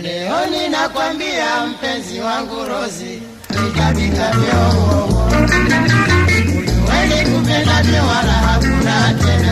Leo ninakwambia mpenzi wangu Rozi, nitabikavyo ujuweni kupendavyo, wala hakuna tena